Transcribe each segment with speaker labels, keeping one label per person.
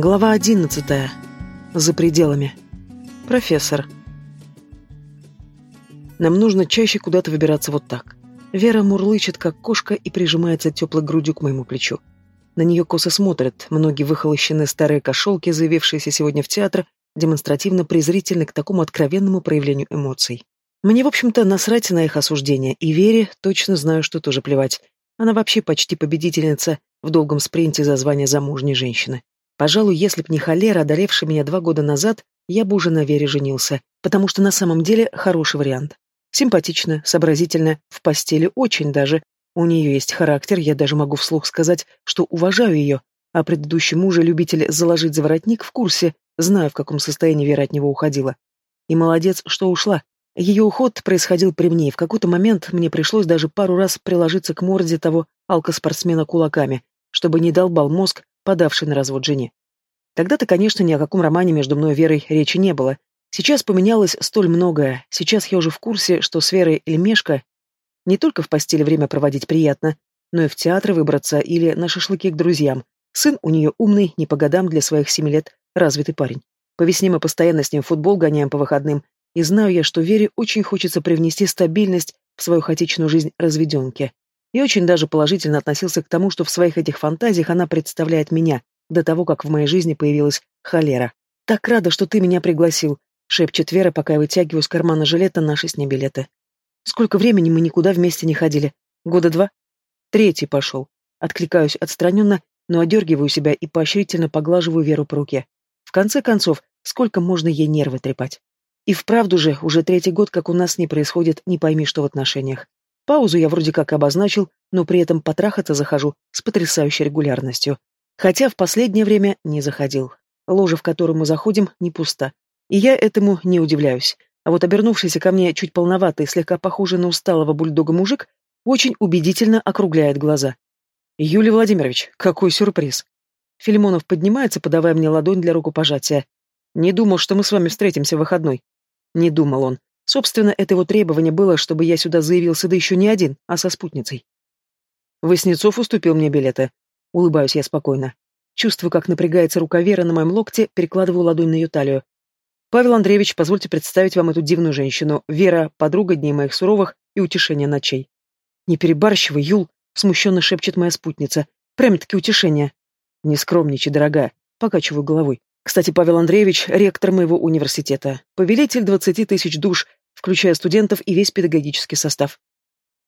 Speaker 1: Глава одиннадцатая. За пределами. Профессор. Нам нужно чаще куда-то выбираться вот так. Вера мурлычет, как кошка, и прижимается теплой грудью к моему плечу. На нее косо смотрят, многие выхолощенные старые кошелки, заявившиеся сегодня в театр, демонстративно презрительны к такому откровенному проявлению эмоций. Мне, в общем-то, насрать на их осуждение, и Вере точно знаю, что тоже плевать. Она вообще почти победительница в долгом спринте за звание замужней женщины. Пожалуй, если б не холера, одолевшая меня два года назад, я бы уже на Вере женился, потому что на самом деле хороший вариант. Симпатично, сообразительно, в постели очень даже. У нее есть характер, я даже могу вслух сказать, что уважаю ее, а предыдущий муж любитель заложить за воротник в курсе, знаю, в каком состоянии Вера от него уходила. И молодец, что ушла. Ее уход происходил при мне, и в какой-то момент мне пришлось даже пару раз приложиться к морде того алкоспортсмена кулаками, чтобы не долбал мозг, подавший на развод жене. Тогда-то, конечно, ни о каком романе между мной и Верой речи не было. Сейчас поменялось столь многое. Сейчас я уже в курсе, что с Верой Лемешко не только в постели время проводить приятно, но и в театр выбраться или на шашлыки к друзьям. Сын у нее умный, не по годам для своих семи лет, развитый парень. По весне мы постоянно с ним футбол гоняем по выходным, и знаю я, что Вере очень хочется привнести стабильность в свою хаотичную жизнь разведенки и очень даже положительно относился к тому, что в своих этих фантазиях она представляет меня, до того, как в моей жизни появилась холера. «Так рада, что ты меня пригласил», — шепчет Вера, пока я вытягиваю из кармана жилета наши с ней билеты. «Сколько времени мы никуда вместе не ходили? Года два?» «Третий пошел». Откликаюсь отстраненно, но одергиваю себя и поощрительно поглаживаю Веру по руке. В конце концов, сколько можно ей нервы трепать? И вправду же, уже третий год, как у нас не происходит не пойми что в отношениях. Паузу я вроде как обозначил, но при этом потрахаться захожу с потрясающей регулярностью. Хотя в последнее время не заходил. Ложа, в которую мы заходим, не пуста. И я этому не удивляюсь. А вот обернувшийся ко мне чуть полноватый, слегка похожий на усталого бульдога мужик, очень убедительно округляет глаза. «Юлий Владимирович, какой сюрприз!» Филимонов поднимается, подавая мне ладонь для рукопожатия. «Не думал, что мы с вами встретимся в выходной». Не думал он. Собственно, это его требование было, чтобы я сюда заявился, да еще не один, а со спутницей. Воснецов уступил мне билеты. Улыбаюсь я спокойно. Чувствую, как напрягается рука Веры на моем локте, перекладываю ладонь на ее талию. Павел Андреевич, позвольте представить вам эту дивную женщину. Вера, подруга дней моих суровых и утешения ночей. Не перебарщивай, Юл, смущенно шепчет моя спутница. Прям-таки утешение. Не скромничай, дорогая. Покачиваю головой. Кстати, Павел Андреевич — ректор моего университета, повелитель двадцати тысяч душ, включая студентов и весь педагогический состав.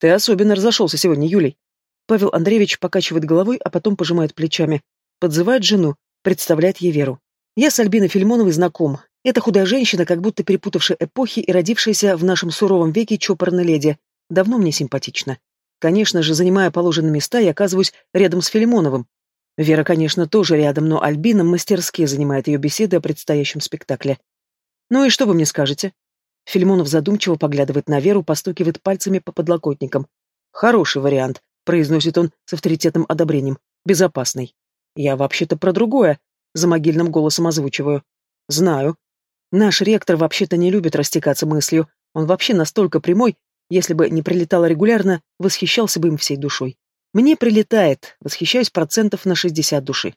Speaker 1: Ты особенно разошелся сегодня, Юлий. Павел Андреевич покачивает головой, а потом пожимает плечами. Подзывает жену, представляет ей Веру. Я с Альбиной Фильмоновой знаком. Это худая женщина, как будто перепутавшая эпохи и родившаяся в нашем суровом веке чопорной леди. Давно мне симпатична. Конечно же, занимая положенные места, я оказываюсь рядом с Филимоновым. Вера, конечно, тоже рядом, но Альбина мастерски занимает ее беседы о предстоящем спектакле. «Ну и что вы мне скажете?» Филимонов задумчиво поглядывает на Веру, постукивает пальцами по подлокотникам. «Хороший вариант», — произносит он с авторитетным одобрением. «Безопасный». «Я вообще-то про другое», — за могильным голосом озвучиваю. «Знаю. Наш ректор вообще-то не любит растекаться мыслью. Он вообще настолько прямой, если бы не прилетало регулярно, восхищался бы им всей душой. Мне прилетает, восхищаюсь процентов на шестьдесят души».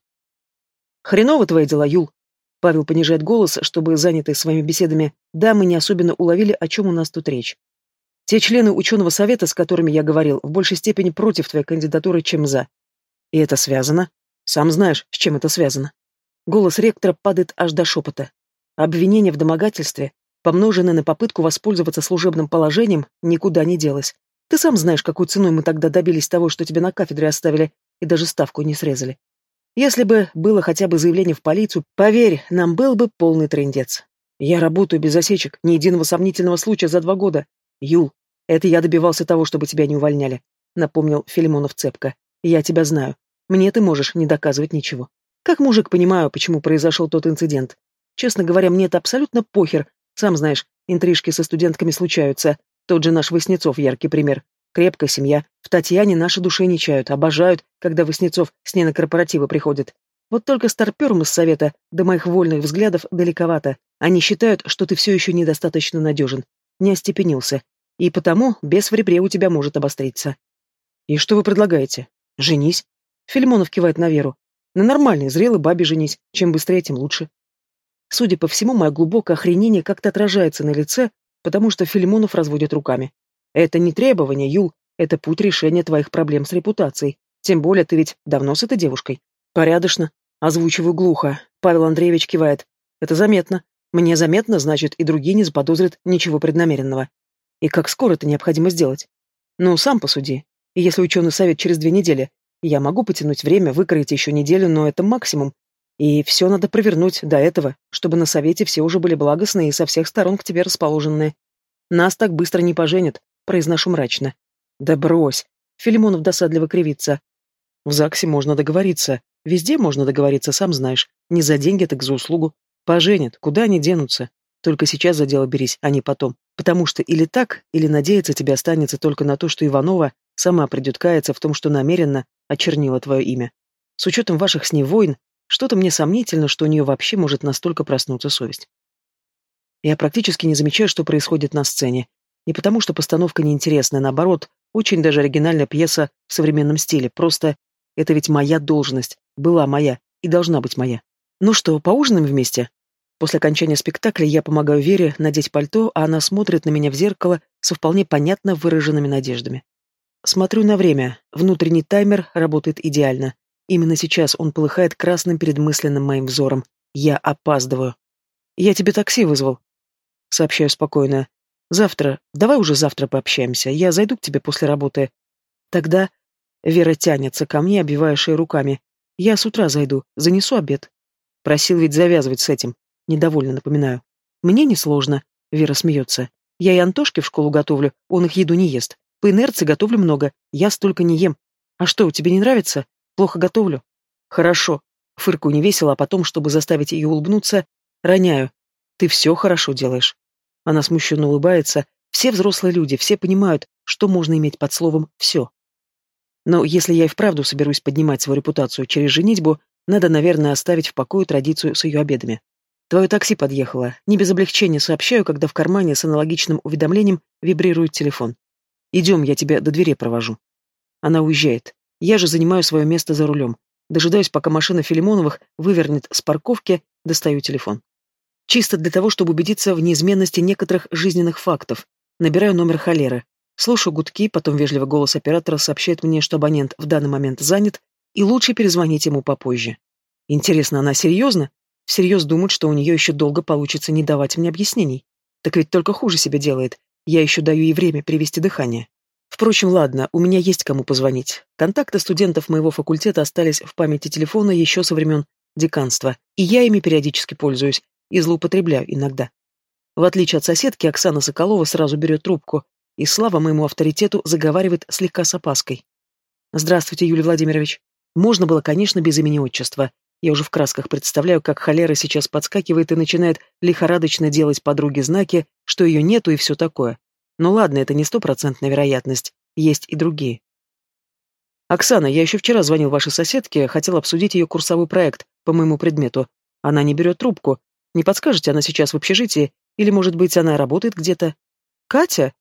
Speaker 1: «Хреново твои дела, Юл», Павел понижает голос, чтобы, занятые своими беседами, дамы не особенно уловили, о чем у нас тут речь. Те члены ученого совета, с которыми я говорил, в большей степени против твоей кандидатуры, чем за. И это связано? Сам знаешь, с чем это связано. Голос ректора падает аж до шепота. Обвинение в домогательстве, помноженное на попытку воспользоваться служебным положением, никуда не делось. Ты сам знаешь, какой ценой мы тогда добились того, что тебя на кафедре оставили, и даже ставку не срезали. Если бы было хотя бы заявление в полицию, поверь, нам был бы полный трындец. Я работаю без осечек, ни единого сомнительного случая за два года. Юл, это я добивался того, чтобы тебя не увольняли, напомнил Филимонов цепко. Я тебя знаю. Мне ты можешь не доказывать ничего. Как мужик понимаю, почему произошел тот инцидент. Честно говоря, мне это абсолютно похер. Сам знаешь, интрижки со студентками случаются. Тот же наш Васнецов яркий пример. Крепкая семья. В Татьяне наши души не чают, обожают, когда Васнецов с ней на корпоративы приходит. Вот только старперам из совета до моих вольных взглядов далековато. Они считают, что ты все еще недостаточно надежен. Не остепенился. И потому без в ребре у тебя может обостриться. И что вы предлагаете? Женись. Филимонов кивает на Веру. На нормальной, зрелой бабе женись. Чем быстрее, тем лучше. Судя по всему, мое глубокое охренение как-то отражается на лице, потому что Филимонов разводит руками. Это не требование, Юл, это путь решения твоих проблем с репутацией. Тем более ты ведь давно с этой девушкой. Порядочно. Озвучиваю глухо. Павел Андреевич кивает. Это заметно. Мне заметно, значит, и другие не заподозрят ничего преднамеренного. И как скоро это необходимо сделать? Ну, сам посуди. Если ученый совет через две недели, я могу потянуть время, выкроить еще неделю, но это максимум. И все надо провернуть до этого, чтобы на совете все уже были благостные и со всех сторон к тебе расположенные. Нас так быстро не поженят, произношу мрачно. Да брось. Филимонов досадливо кривится. В ЗАГСе можно договориться. Везде можно договориться, сам знаешь. Не за деньги, так за услугу. Поженят, куда они денутся? Только сейчас за дело берись, а не потом. Потому что или так, или надеяться тебе останется только на то, что Иванова сама придет каяться в том, что намеренно очернила твое имя. С учетом ваших с ней войн, что-то мне сомнительно, что у нее вообще может настолько проснуться совесть. Я практически не замечаю, что происходит на сцене. Не потому, что постановка неинтересная, наоборот, очень даже оригинальная пьеса в современном стиле, просто это ведь моя должность, была моя и должна быть моя. Ну что, поужинаем вместе? После окончания спектакля я помогаю Вере надеть пальто, а она смотрит на меня в зеркало со вполне понятно выраженными надеждами. Смотрю на время. Внутренний таймер работает идеально. Именно сейчас он полыхает красным перед мысленным моим взором. Я опаздываю. Я тебе такси вызвал. Сообщаю спокойно. Завтра. Давай уже завтра пообщаемся. Я зайду к тебе после работы. Тогда Вера тянется ко мне, обвивая шею руками. Я с утра зайду, занесу обед. Просил ведь завязывать с этим. Недовольно напоминаю. Мне несложно. Вера смеется. Я и Антошке в школу готовлю, он их еду не ест. По инерции готовлю много, я столько не ем. А что, тебе не нравится? Плохо готовлю? Хорошо. Фыркую невесело, а потом, чтобы заставить ее улыбнуться, роняю. Ты все хорошо делаешь. Она смущенно улыбается. Все взрослые люди, все понимают, что можно иметь под словом «все». Но если я и вправду соберусь поднимать свою репутацию через женитьбу, надо, наверное, оставить в покое традицию с ее обедами. Твое такси подъехало. Не без облегчения сообщаю, когда в кармане с аналогичным уведомлением вибрирует телефон. Идем, я тебя до двери провожу. Она уезжает. Я же занимаю свое место за рулем. Дожидаюсь, пока машина Филимоновых вывернет с парковки, достаю телефон. Чисто для того, чтобы убедиться в неизменности некоторых жизненных фактов. Набираю номер холеры. Слушаю гудки, потом вежливый голос оператора сообщает мне, что абонент в данный момент занят, и лучше перезвонить ему попозже. Интересно, она серьезно? Всерьез думает, что у нее еще долго получится не давать мне объяснений. Так ведь только хуже себе делает. Я еще даю ей время перевести дыхание. Впрочем, ладно, у меня есть кому позвонить. Контакты студентов моего факультета остались в памяти телефона еще со времен деканства, и я ими периодически пользуюсь и злоупотребляю иногда. В отличие от соседки, Оксана Соколова сразу берет трубку, и слава моему авторитету заговаривает слегка с опаской. «Здравствуйте, Юлий Владимирович. Можно было, конечно, без имени отчества. Я уже в красках представляю, как холера сейчас подскакивает и начинает лихорадочно делать подруге знаки, что ее нету и все такое. Но ладно, это не стопроцентная вероятность. Есть и другие. «Оксана, я еще вчера звонил вашей соседке, хотел обсудить ее курсовой проект по моему предмету. Она не берет трубку. Не подскажете, она сейчас в общежитии? Или, может быть, она работает где-то?» «Катя?»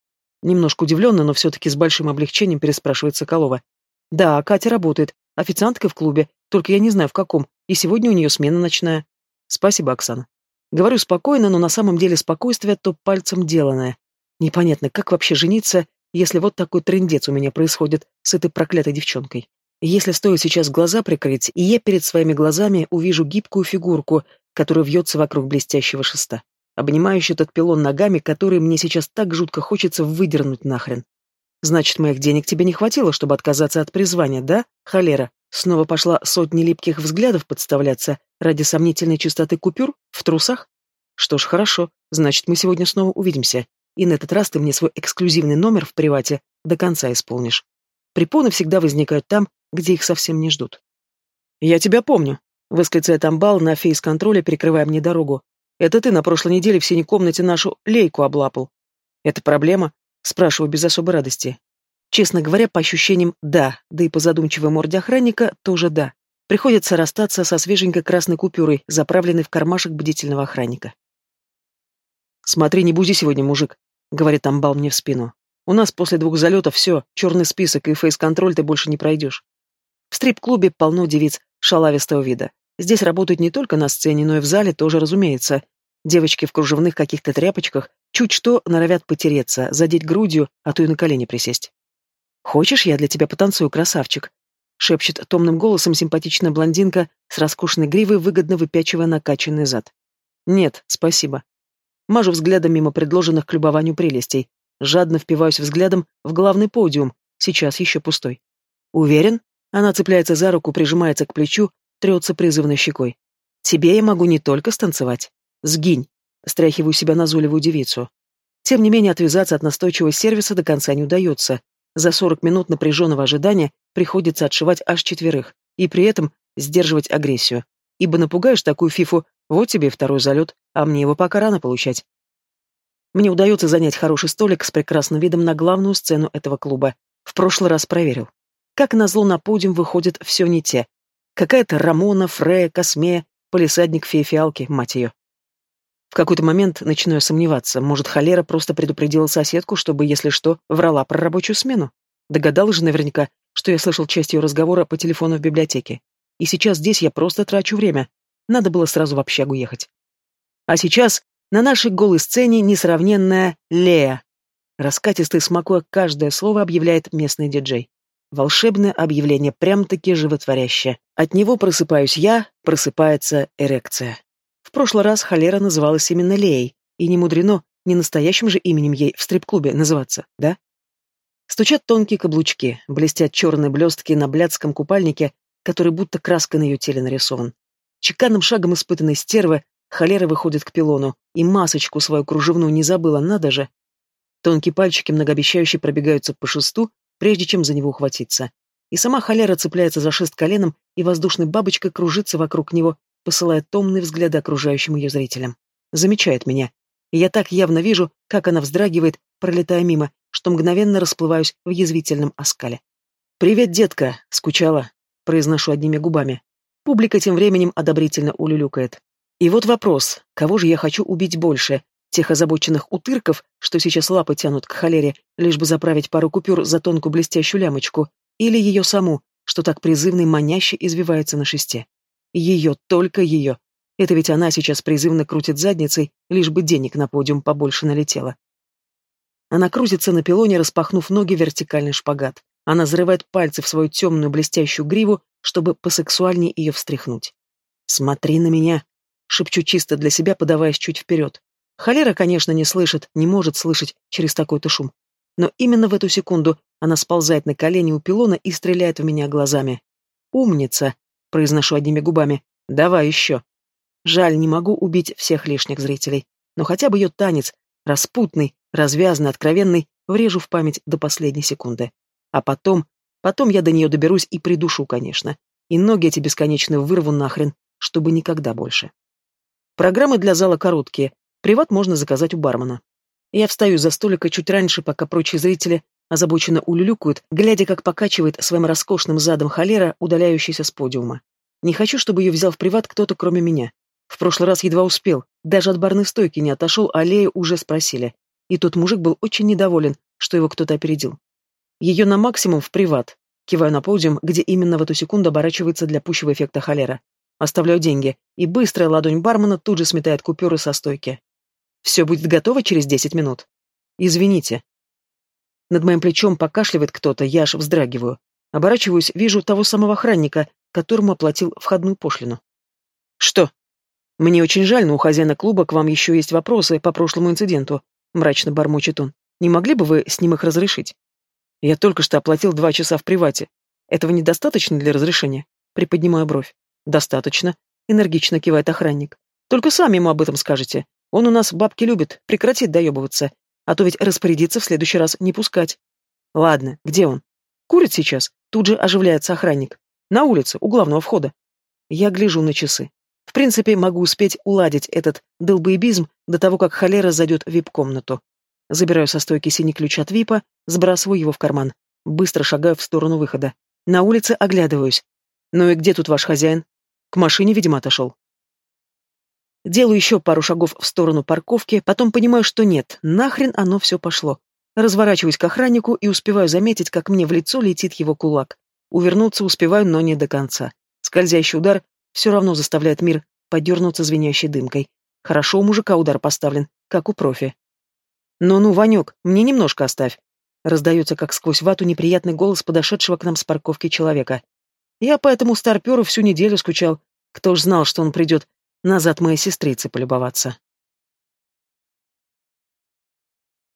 Speaker 1: Немножко удивленно, но все-таки с большим облегчением переспрашивает Соколова. Да, Катя работает, официанткой в клубе, только я не знаю в каком, и сегодня у нее смена ночная. Спасибо, Оксана. Говорю спокойно, но на самом деле спокойствие то пальцем деланное. Непонятно, как вообще жениться, если вот такой трендец у меня происходит с этой проклятой девчонкой. Если стоит сейчас глаза прикрыть, и я перед своими глазами увижу гибкую фигурку, которая вьется вокруг блестящего шеста обнимающий этот пилон ногами, который мне сейчас так жутко хочется выдернуть нахрен. Значит, моих денег тебе не хватило, чтобы отказаться от призвания, да, холера? Снова пошла сотни липких взглядов подставляться ради сомнительной чистоты купюр в трусах? Что ж, хорошо, значит, мы сегодня снова увидимся. И на этот раз ты мне свой эксклюзивный номер в привате до конца исполнишь. Препоны всегда возникают там, где их совсем не ждут. «Я тебя помню», — восклицает амбал на фейс-контроле, перекрывая мне дорогу. Это ты на прошлой неделе в синей комнате нашу лейку облапал. Это проблема? Спрашиваю без особой радости. Честно говоря, по ощущениям да, да и по задумчивой морде охранника тоже да. Приходится расстаться со свеженькой красной купюрой, заправленной в кармашек бдительного охранника. «Смотри, не бузи сегодня, мужик», — говорит амбал мне в спину. «У нас после двух залетов все, черный список и фейс-контроль ты больше не пройдешь». В стрип-клубе полно девиц шалавистого вида. Здесь работают не только на сцене, но и в зале тоже, разумеется. Девочки в кружевных каких-то тряпочках чуть что норовят потереться, задеть грудью, а то и на колени присесть. «Хочешь, я для тебя потанцую, красавчик?» — шепчет томным голосом симпатичная блондинка с роскошной гривой, выгодно выпячивая накачанный зад. «Нет, спасибо». Мажу взглядом мимо предложенных к любованию прелестей. Жадно впиваюсь взглядом в главный подиум, сейчас еще пустой. «Уверен?» Она цепляется за руку, прижимается к плечу, трется призывной щекой. «Тебе я могу не только станцевать. Сгинь!» Стряхиваю себя назойливую девицу. Тем не менее, отвязаться от настойчивого сервиса до конца не удается. За сорок минут напряженного ожидания приходится отшивать аж четверых, и при этом сдерживать агрессию. Ибо напугаешь такую фифу, вот тебе второй залет, а мне его пока рано получать. Мне удается занять хороший столик с прекрасным видом на главную сцену этого клуба. В прошлый раз проверил. Как назло на подиум выходят все не те. Какая-то Рамона, Фрея, Косме, полисадник феи-фиалки, мать ее. В какой-то момент начинаю сомневаться, может, холера просто предупредила соседку, чтобы, если что, врала про рабочую смену. Догадалась же наверняка, что я слышал часть ее разговора по телефону в библиотеке. И сейчас здесь я просто трачу время. Надо было сразу в общагу ехать. А сейчас на нашей голой сцене несравненная Лея. Раскатистый смакуя каждое слово объявляет местный диджей. Волшебное объявление, прям-таки животворящее. От него просыпаюсь я, просыпается эрекция. В прошлый раз холера называлась именно Леей, и не мудрено, не настоящим же именем ей в стрип-клубе называться, да? Стучат тонкие каблучки, блестят черные блестки на блядском купальнике, который будто краской на ее теле нарисован. Чеканным шагом испытанной стервы холера выходит к пилону, и масочку свою кружевную не забыла, надо же. Тонкие пальчики многообещающе пробегаются по шесту, прежде чем за него ухватиться. И сама холера цепляется за шест коленом, и воздушной бабочкой кружится вокруг него, посылая томные взгляды окружающим ее зрителям. Замечает меня. И я так явно вижу, как она вздрагивает, пролетая мимо, что мгновенно расплываюсь в язвительном оскале. «Привет, детка!» — скучала. Произношу одними губами. Публика тем временем одобрительно улюлюкает. И вот вопрос, кого же я хочу убить больше? Тех озабоченных утырков, что сейчас лапы тянут к холере, лишь бы заправить пару купюр за тонкую блестящую лямочку, или ее саму, что так призывно и маняще извивается на шесте. Ее, только ее. Это ведь она сейчас призывно крутит задницей, лишь бы денег на подиум побольше налетело. Она крутится на пилоне, распахнув ноги вертикальный шпагат. Она зарывает пальцы в свою темную блестящую гриву, чтобы посексуальнее ее встряхнуть. «Смотри на меня!» — шепчу чисто для себя, подаваясь чуть вперед. Холера, конечно, не слышит, не может слышать через такой-то шум. Но именно в эту секунду она сползает на колени у пилона и стреляет в меня глазами. «Умница!» Произношу одними губами. Давай еще. Жаль, не могу убить всех лишних зрителей. Но хотя бы ее танец, распутный, развязанный, откровенный, врежу в память до последней секунды. А потом, потом я до нее доберусь и придушу, конечно. И ноги эти бесконечные вырву нахрен, чтобы никогда больше. Программы для зала короткие. Приват можно заказать у бармена. Я встаю за столика чуть раньше, пока прочие зрители озабоченно улюлюкают, глядя, как покачивает своим роскошным задом холера, удаляющийся с подиума. Не хочу, чтобы ее взял в приват кто-то, кроме меня. В прошлый раз едва успел, даже от барной стойки не отошел, а Лею уже спросили. И тот мужик был очень недоволен, что его кто-то опередил. Ее на максимум в приват. Киваю на подиум, где именно в эту секунду оборачивается для пущего эффекта холера. Оставляю деньги, и быстрая ладонь бармена тут же сметает купюры со стойки. Все будет готово через десять минут. Извините, над моим плечом покашливает кто-то, я аж вздрагиваю. Оборачиваюсь, вижу того самого охранника, которому оплатил входную пошлину. «Что?» «Мне очень жаль, но у хозяина клуба к вам еще есть вопросы по прошлому инциденту», — мрачно бормочет он. «Не могли бы вы с ним их разрешить?» «Я только что оплатил два часа в привате. Этого недостаточно для разрешения?» Приподнимаю бровь. «Достаточно», — энергично кивает охранник. «Только сами ему об этом скажете. Он у нас бабки любит, прекратит доебываться. А то ведь распорядиться в следующий раз не пускать. Ладно, где он? Курит сейчас. Тут же оживляется охранник. На улице, у главного входа. Я гляжу на часы. В принципе, могу успеть уладить этот долбоебизм до того, как холера зайдет в вип-комнату. Забираю со стойки синий ключ от випа, сбрасываю его в карман. Быстро шагаю в сторону выхода. На улице оглядываюсь. Ну и где тут ваш хозяин? К машине, видимо, отошел. Делаю еще пару шагов в сторону парковки, потом понимаю, что нет, нахрен оно все пошло. Разворачиваюсь к охраннику и успеваю заметить, как мне в лицо летит его кулак. Увернуться успеваю, но не до конца. Скользящий удар все равно заставляет мир подернуться звенящей дымкой. Хорошо у мужика удар поставлен, как у профи. «Ну-ну, Ванек, мне немножко оставь», — раздается как сквозь вату неприятный голос подошедшего к нам с парковки человека. «Я по этому старперу всю неделю скучал. Кто ж знал, что он придет назад моей сестрице полюбоваться?»